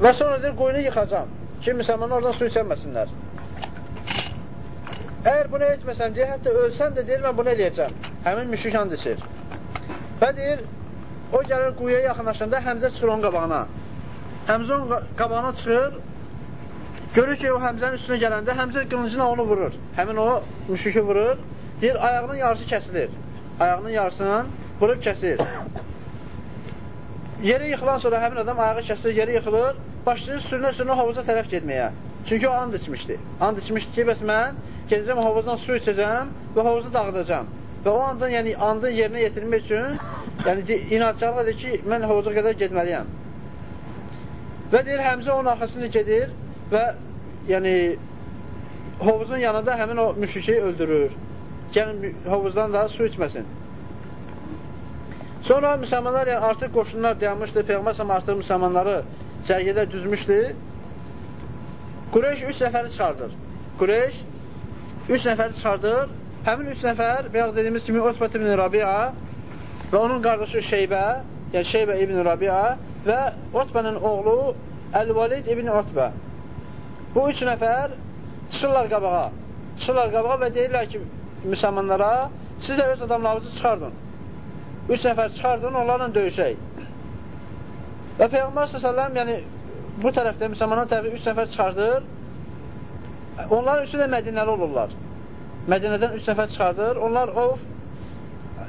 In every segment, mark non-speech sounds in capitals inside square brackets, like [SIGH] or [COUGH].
Və sonra deyir, quyunu yıxacam ki, müsəlmanlar oradan su içəməsinlər. Əgər bunu etməsəm, deyir, hətta ölsəm də deyir, mən bunu eləyəcəm. Həmin müşrik and içir. Və deyir, o gəlir quyuya yaxınlaşanda Həmzə çıxır onun qabağına. Həmzə onun qabağına çıxır, görür ki, o Həmzənin üstünə gələndə Həmzə qılıncına onu vurur. Həmin o müşriki vurur. Deyir, ayağının yarısı kəsilir. Ayağının yarısını vurub kəsir. Yeri yıxılan sonra həmin adam ayağı kəsilir, yeri yıxılır, başlayır sürünə-sürünə hovuza tərəf getməyə. Çünki o and içmişdi. And içmişdi ki, bəs mən gedəcəm hovuzdan su içəcəm və hovuzu dağıdacam. Və o anda, yəni andın yerinə yetirmək üçün, yəni inatçılıqla deyir ki, mən hovuza qədər getməliyəm. Və deyir, Həmzə onun arxasında gedir və yəni hovuzun yanında həmin o müşriki öldürür. Gəlin hovuzdan da su içməsin. Sonra müsəlmanlar yəni, artıq qoşunlar dayanmışdı, Peyğəmbər artıq müsəlmanları cərgədə düzmüşdü. Qureyş üç nəfəri çıxardır. Qureyş üç nəfəri çıxardır. Həmin üç nəfər, bayaq dediyimiz kimi Otbət ibn Rabia və onun qardaşı Şeybə, yəni Şeybə ibn Rabia və Otbənin oğlu Əl-Valid ibn Otbə. Bu üç nəfər çıxırlar qabağa. Çıxırlar qabağa və deyirlər ki, müsəlmanlara, siz də öz adamlarınızı çıxardın üç nəfər çıxardın, onlarla döyüşək. Və Peyğəmbər s.ə.v yəni, bu tərəfdə, müsəlmanın tərəfi üç nəfər çıxardır. Onlar üçü də Mədinəli olurlar. Mədinədən üç nəfər çıxardır. Onlar Ovf,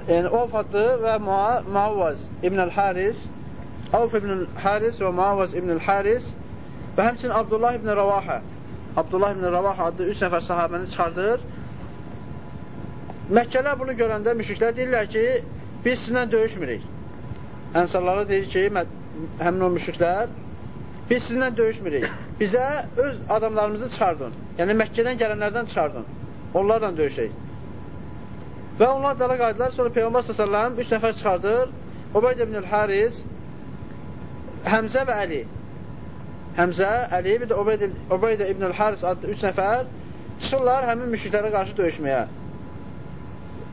yəni Ovf adlı və Muavvaz ibn el-Haris, Avf ibn el-Haris və Muavvaz ibn el-Haris və həmçinin Abdullah ibn Ravaha, Abdullah ibn Ravaha adlı üç nəfər sahabəni çıxardır. Məkkələr bunu görəndə müşriklər deyirlər ki, biz sizinlə döyüşmürük. Ənsarlara deyir ki, həmin o müşriklər, biz sizinlə döyüşmürük. Bizə öz adamlarımızı çıxardın. Yəni Məkkədən gələnlərdən çıxardın. Onlarla döyüşək. Və onlar dala qaydılar. Sonra Peyğəmbər s.ə.v üç nəfər çıxardır. Ubayd ibn Haris, Həmzə və Əli. Həmzə, Əli, bir də Ubayd ibn Haris adlı üç nəfər çıxırlar həmin müşriklərə qarşı döyüşməyə.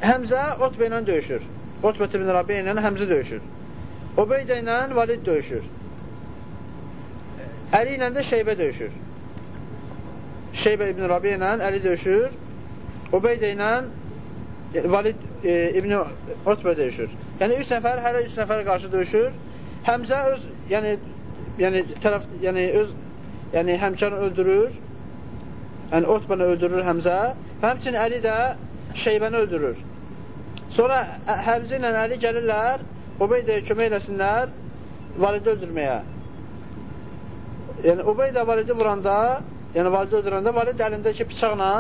Həmzə Otbə ilə döyüşür. Otbət ibn Rabiyə ilə Həmzə döyüşür. Obeydə ilə Valid döyüşür. Əli ilə də Şeybə döyüşür. Şeybə ibn Rabiyə ilə Əli döyüşür. Obeydə ilə Valid e, ibn Otbə döyüşür. Yəni üç nəfər, hələ üç nəfərə qarşı döyüşür. Həmzə öz, yəni yəni tərəf, yəni öz yəni həmkarını öldürür. Yəni Otbəni öldürür Həmzə. Həmçinin Əli də Şeybəni öldürür. Sonra Həmzə ilə Əli gəlirlər, Ubeydəyə kömək eləsinlər validi öldürməyə. Yəni Ubeydə validi vuranda, yəni validi öldürəndə valid əlindəki bıçaqla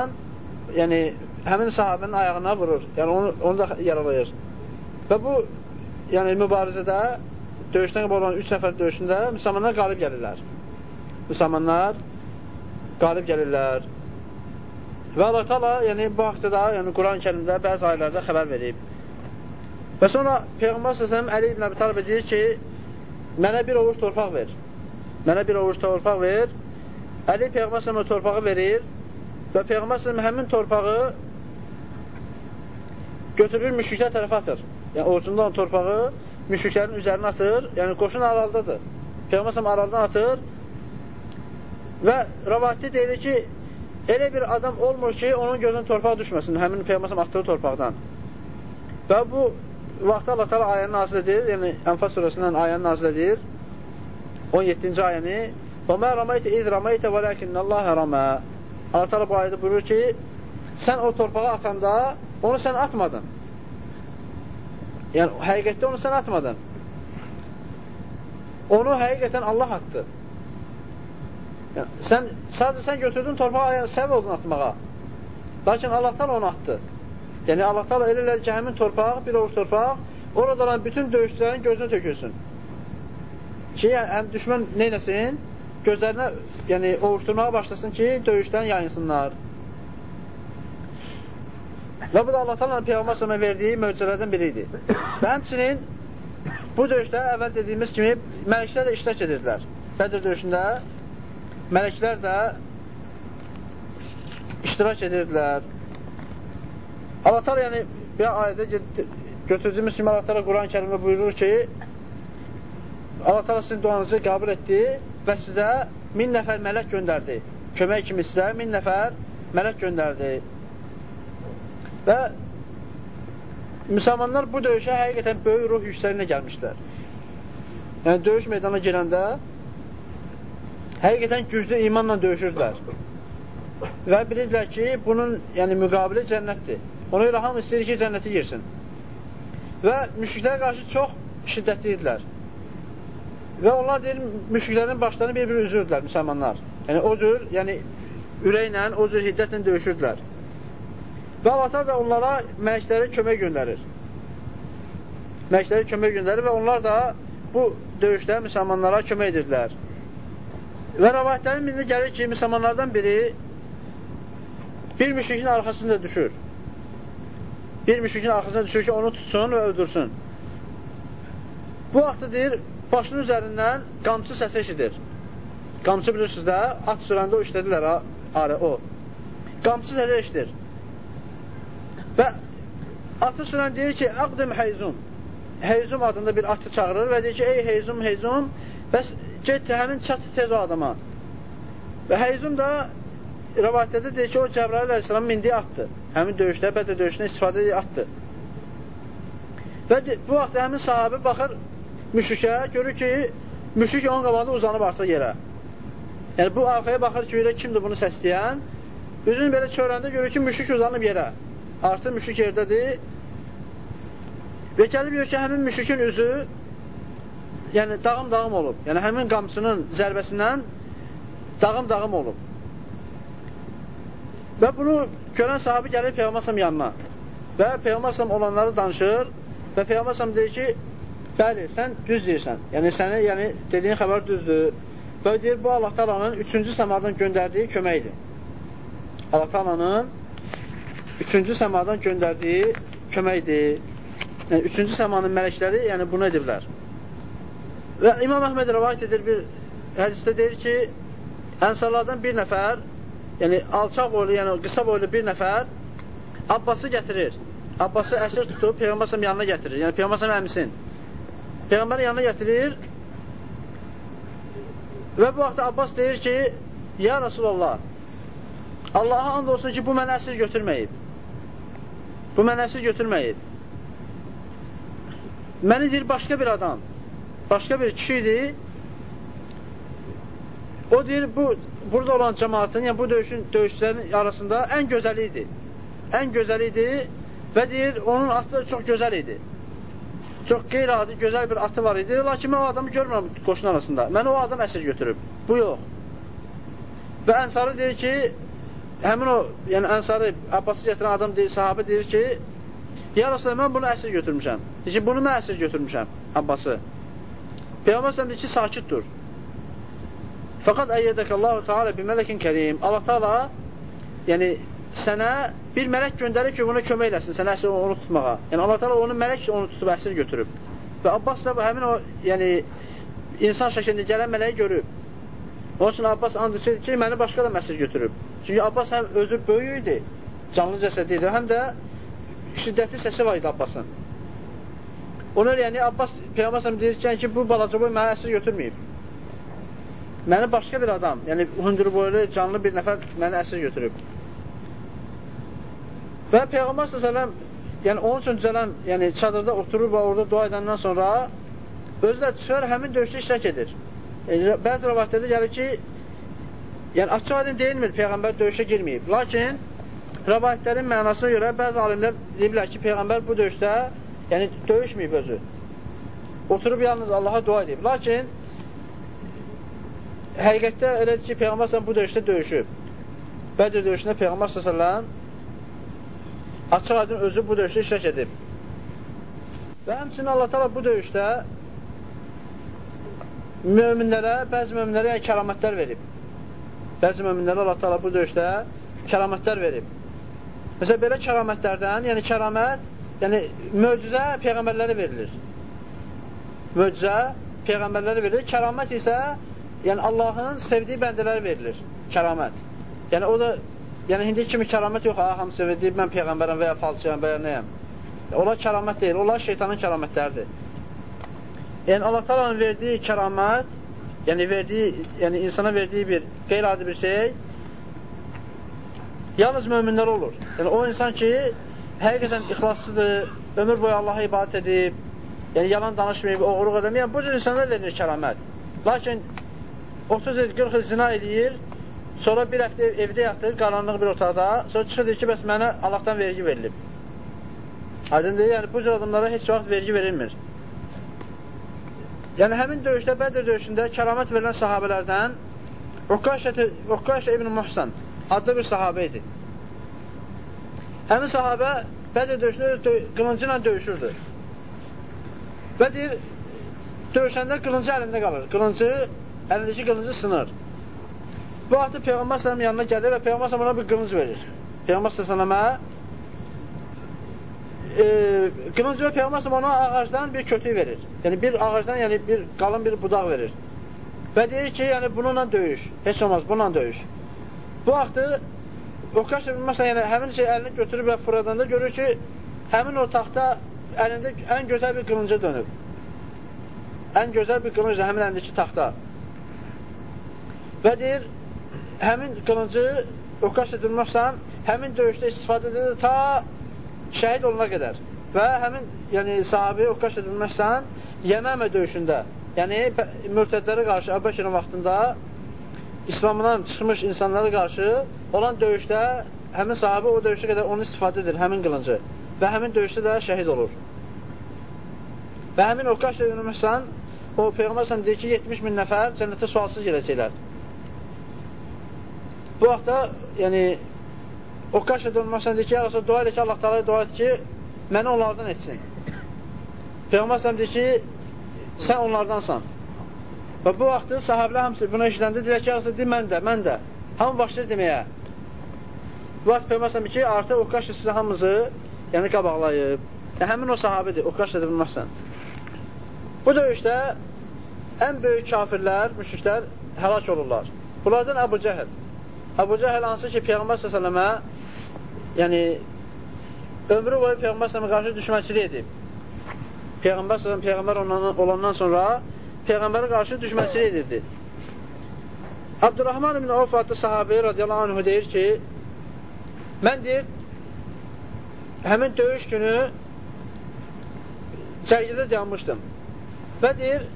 yəni həmin sahabənin ayağına vurur. Yəni onu, onu da yaralayır. Və bu yəni mübarizədə döyüşdən qabaq olan 3 nəfər döyüşündə müsəlmanlar qalib gəlirlər. Müsəlmanlar qalib gəlirlər. Və Allah Taala yəni bu haqqda da, yəni Quran-Kərimdə bəzi ayələrdə xəbər verib. Və sonra Peyğəmbər sallallahu Əli ibn Əbi Talib deyir ki, mənə bir ovuc torpaq ver. Mənə bir ovuc torpaq ver. Əli Peyğəmbər sallallahu torpağı verir və Peyğəmbər sallallahu həmin torpağı götürür müşriklər tərəfə atır. Yəni ovucunda olan torpağı müşriklərin üzərinə atır. Yəni qoşun araldadır. Peyğəmbər sallallahu araldan atır və rəvayətdə deyilir ki, Elə bir adam olmur ki, onun gözünə torpaq düşməsin, həmin Peyğəmbər atdığı torpaqdan. Və bu vaxtda Allah təala ayəni nazil edir, yəni Ənfal surəsindən ayəni nazil edir. 17-ci ayəni: "Və mə ramaytə iz ramaytə velakinnallaha rama." Allah təala bu ayədə buyurur ki, sən o torpağa atanda onu sən atmadın. Yəni həqiqətdə onu sən atmadın. Onu həqiqətən Allah atdı. Yəni, sən, sadəcə sən götürdün torpağı ayağını səbəb oldun atmağa. Lakin Allah tal onu atdı. Yəni Allah tal elə elədi ki, həmin torpaq, bir ovuc torpaq, orada olan bütün döyüşçülərin gözünə tökülsün. Ki, yəni, həm düşmən neynəsin? Gözlərinə yəni, ovuşturmağa başlasın ki, döyüşdən yayınsınlar. Və bu da Allah talanın Peyğəmbər sələmə verdiyi möcüzələrdən biri idi. Və həmçinin bu döyüşdə əvvəl dediyimiz kimi mələklər də iştirak edirdilər. Bədir döyüşündə mələklər də iştirak edirdilər. Allah təala yəni bir ayədə götürdüyümüz kimi Allah təala Quran-Kərimdə buyurur ki: Allah təala sizin duanızı qəbul etdi və sizə min nəfər mələk göndərdi. Kömək kimi sizə min nəfər mələk göndərdi. Və müsəlmanlar bu döyüşə həqiqətən böyük ruh yüksəlinə gəlmişlər. Yəni, döyüş meydana girəndə həqiqətən güclü imanla döyüşürdülər. Və bilirdilər ki, bunun yəni, müqabili cənnətdir. Ona görə hamı istəyir ki, cənnəti girsin. Və müşriklərə qarşı çox şiddətli idilər. Və onlar deyir, müşriklərin başlarını bir-bir üzürdülər müsəlmanlar. Yəni, o cür, yəni, ürəklə, o cür hiddətlə döyüşürdülər. Və Allah da onlara mələkləri kömək göndərir. Mələkləri kömək göndərir və onlar da bu döyüşdə müsəlmanlara kömək edirdilər. Və rəvayətlərin birində gəlir ki, müsəlmanlardan biri bir müşrikin arxasında düşür. Bir müşrikin arxasına düşür ki, onu tutsun və öldürsün. Bu vaxtda deyir, başının üzərindən qamçı səsi eşidir. Qamçı bilirsiniz də, at sürəndə o işlədilər arı, o. Qamçı səsi eşidir. Və atı sürən deyir ki, Əqdim Heyzum. Heyzum adında bir atı çağırır və deyir ki, ey Heyzum, Heyzum, bəs get həmin çatı tez o adama. Və Heyzum da rəvayətdə deyir ki, o Cəbrail əleyhissalam mindiyi atdır. Həmin döyüşdə, Bədr döyüşündə istifadə edir atdır. Və bu vaxt həmin sahabi baxır müşrikə, görür ki, müşrik onun qabağında uzanıb artıq yerə. Yəni, bu arxaya baxır ki, görə kimdir bunu səsləyən? Üzünü belə çörəndə görür ki, müşrik uzanıb yerə. Artıq müşrik yerdədir. Və gəlib görür ki, həmin müşrikin üzü yəni dağım-dağım olub. Yəni, həmin qamçının zərbəsindən dağım-dağım olub. Və bunu görən sahabi gəlir Peyğəmbər yanına. Və Peyğəmbər olanları danışır və Peyğəmbər deyir ki, bəli, sən düz deyirsən. Yəni səni, yəni dediyin xəbər düzdür. Və deyir, bu Allah Taala'nın üçüncü səmadan göndərdiyi köməkdir. Allah Taala'nın üçüncü səmadan göndərdiyi köməkdir. Yəni, üçüncü səmanın mələkləri yəni bunu ediblər. Və İmam Əhməd rəvayət edir bir hədisdə deyir ki, ənsarlardan bir nəfər yəni alçaq boylu, yəni qısa boylu bir nəfər Abbası gətirir. Abbası əsir tutub Peyğəmbər yanına gətirir. Yəni Peyğəmbər əmisin. Peyğəmbərin yanına gətirir və bu vaxtda Abbas deyir ki, Ya Rasulallah, Allaha and olsun ki, bu mənə əsir götürməyib. Bu mənə əsir götürməyib. Məni deyir, başqa bir adam, başqa bir kişidir, O deyir, bu burada olan cəmaatın, yəni bu döyüşün döyüşçülərin arasında ən gözəli idi. Ən gözəli idi və deyir, onun atı da çox gözəl idi. Çox qeyri-adi, gözəl bir atı var idi. Lakin mən o adamı görmürəm qoşun arasında. Məni o adam əsir götürüb. Bu yox. Və Ənsarı deyir ki, həmin o, yəni Ənsarı, Abbası gətirən adam deyir, sahabə deyir ki, Ya Rasulullah, mən bunu əsir götürmüşəm. Deyir ki, bunu mən əsir götürmüşəm, Abbası. Peyğəmbər deyir ki, sakit dur. Fəqat əyyədəkəllahu Teala bir mələkin kərim. Allah Teala yəni sənə bir mələk göndərib ki, buna kömək eləsin, sənə əsir onu tutmağa. Yəni Allah Teala onu mələk onu tutub əsir götürüb. Və Abbas da həmin o yəni insan şəklində gələn mələyi görüb. Onun üçün Abbas and içir ki, məni başqa da məsir götürüb. Çünki Abbas həm özü böyük idi, canlı cəsədi idi, həm də şiddətli səsi var idi Abbasın. Ona yəni Abbas Peyğəmbər deyir ki, bu balaca boy məni əsir götürməyib. Məni başqa bir adam, yəni hündürboylu, canlı bir nəfər məni əsir götürüb. Və Peyğəmbər s.ə.v yəni onun üçün cələn, yəni çadırda oturur və orada dua edəndən sonra özü də çıxır, həmin döyüşdə iştirak edir. Yəni, bəzi rəvayətlərdə gəlir ki, yəni açıq aydın deyilmir Peyğəmbər döyüşə girməyib. Lakin rəvayətlərin mənasına görə bəzi alimlər deyiblər ki, Peyğəmbər bu döyüşdə yəni döyüşməyib özü. Oturub yalnız Allaha dua edib. Lakin həqiqətdə elədir ki, Peyğəmbər bu döyüşdə döyüşüb. Bədir döyüşündə Peyğəmbər s.ə.v açıq aydın özü bu döyüşdə iştirak edib. Və həmçinin Allah təala bu döyüşdə möminlərə, bəzi möminlərə yəni kəramətlər verib. Bəzi möminlərə Allah təala bu döyüşdə kəramətlər verib. Məsələn, belə kəramətlərdən, yəni kəramət, yəni möcüzə peyğəmbərlərə verilir. Möcüzə peyğəmbərlərə verilir. Kəramət isə yəni Allahın sevdiyi bəndələrə verilir kəramət. Yəni o da yəni indi kimi kəramət yox, ha, hamı sevdiyi mən peyğəmbərəm və ya falçıyam və ya nəyəm. Onlar kəramət deyil, onlar şeytanın kəramətləridir. yəni Allah Taala'nın verdiyi kəramət, yəni verdiyi, yəni insana verdiyi bir qeyri-adi bir şey yalnız möminlər olur. Yəni o insan ki, həqiqətən ixlaslıdır, ömür boyu Allaha ibadət edib, yəni yalan danışmayıb, oğruq edəməyən, bu cür insanlar verilir kəramət. Lakin 30 il, 40 il zina edir, sonra bir həftə evdə yatır, qaranlıq bir otaqda, sonra çıxır ki, bəs mənə Allahdan vergi verilib. Aydındır, yəni bu cür adamlara heç vaxt vergi verilmir. Yəni həmin döyüşdə, Bədir döyüşündə kəramət verilən sahabələrdən Ukkaşə ibn Muhsan adlı bir sahabə idi. Həmin sahabə Bədir döyüşündə qılıncı ilə döyüşürdü. Və deyir, döyüşəndə qılıncı əlində qalır. Qılıncı, əlindəki qılıncı sınır. Bu vaxtı Peyğəmbər sələmin yanına gəlir və Peyğəmbər sələmə bir qılınc verir. Peyğəmbər sələmə e, qılınc və Peyğəmbər sələmə ona ağacdan bir kötüyü verir. Yəni bir ağacdan, yəni bir qalın bir budaq verir. Və deyir ki, yəni bununla döyüş. Heç olmaz, bununla döyüş. Bu vaxtı Okaş məsələn, yəni həmin şey əlini götürüb və fırladanda görür ki, həmin o taxta əlində ən gözəl bir qılınca dönüb. Ən gözəl bir qılınc həmin əlindəki taxta. Və deyir, həmin qılıncı Ukaş edilməksən, həmin döyüşdə istifadə edir ta şəhid oluna qədər. Və həmin yəni, sahabi Ukaş edilməksən, Yəməmə döyüşündə, yəni mürtədlərə qarşı Əbəkirin vaxtında İslamdan çıxmış insanlara qarşı olan döyüşdə həmin sahabi o döyüşə qədər onu istifadə edir, həmin qılıncı və həmin döyüşdə də şəhid olur. Və həmin o qaç edilmişsən, o Peyğəmbər sən deyir ki, 70 min nəfər cənnətə sualsız gələcəklər. Bu vaxtda, yəni, o qaç edilmişsən deyir ki, ya Rasul, dua elə ki, Allah talaya dua et ki, məni onlardan etsin. Peyğəmbər sən deyir ki, sən onlardansan. Və bu vaxtı sahabilə hamısı buna işləndi, deyir ki, deyir, mən də, mən də. Hamı başlayır deməyə. Bu vaxt Peyğəmbər ki, artıq qaç sizi hamımızı yəni qabaqlayıb. Yəni, həmin o sahabidir, qaç edə bilməzsən. Bu döyüşdə ən böyük kafirlər, müşriklər həlak olurlar. Bunlardan Əbu Cəhəl. Əbu Cəhəl hansı ki, Peyğəmbər s.ə.və yəni ömrü boyu Peyğəmbər s.ə.və qarşı düşmənçilik edib. Peyğəmbər s.ə.və Peyğəmbər olandan sonra Peyğəmbərə qarşı düşmənçilik edirdi. Abdurrahman ibn Avf adlı sahabi radiyallahu anh deyir ki, mən deyir, həmin döyüş günü cərgədə dayanmışdım. Və deyir,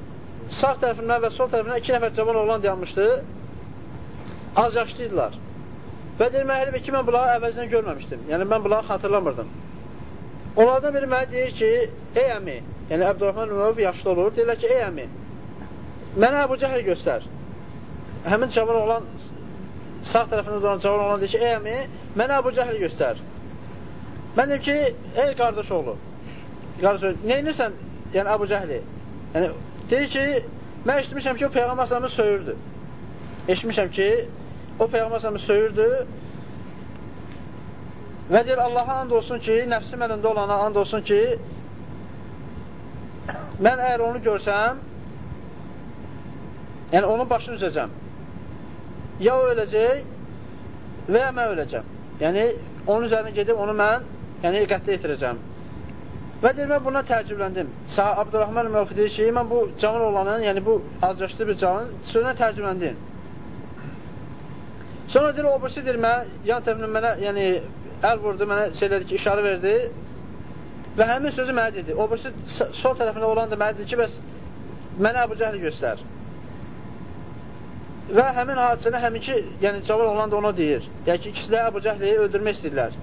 sağ tərəfindən və sol tərəfindən iki nəfər cavan oğlan dayanmışdı. Az yaşlıydılar. Və deyir, mən hələ ki, mən bunları əvəzindən görməmişdim. Yəni, mən bunları xatırlamırdım. Onlardan biri mənə deyir ki, ey əmi, yəni Əbdurrahman Ümov yaşlı olur, deyirlər ki, ey əmi, mənə Əbu Cəhəl göstər. Həmin cavan oğlan, sağ tərəfində duran cavan oğlan deyir ki, ey əmi, mənə Əbu Cəhəl göstər. Mən deyim ki, ey qardaş oğlu, qardaş oğlu, neynirsən, yəni Əbu Cəhli? Yəni, deyir ki, mən eşitmişəm ki, o Peyğəmbər sələmi söyürdü. Eşitmişəm ki, o Peyğəmbər sələmi söyürdü və deyir, Allaha and olsun ki, nəfsim əlində olana and olsun ki, [COUGHS] mən əgər onu görsəm, yəni onun başını üzəcəm. Ya o öləcək, və ya mən öləcəm. Yəni, onun üzərinə gedib, onu mən yəni qətlə yetirəcəm. Və deyir, mən buna təəccübləndim. Sah Abdurrahman Mövfi deyir ki, mən bu cavan olanın, yəni bu azyaşlı bir cavanın sözünə təəccübləndim. Sonra deyir, o birisi deyir, mən, yan tərəfindən mənə, yəni, əl vurdu, mənə şeylədi ki, işarə verdi və həmin sözü mənə dedi. O birisi sol tərəfində olan da mənə dedi ki, bəs mənə Əbu Cəhli göstər. Və həmin hadisəni həminki, yəni cavan oğlan da ona deyir. Yəni ki, ikisi də Əbu Cəhliyi öldürmək istəyirlər.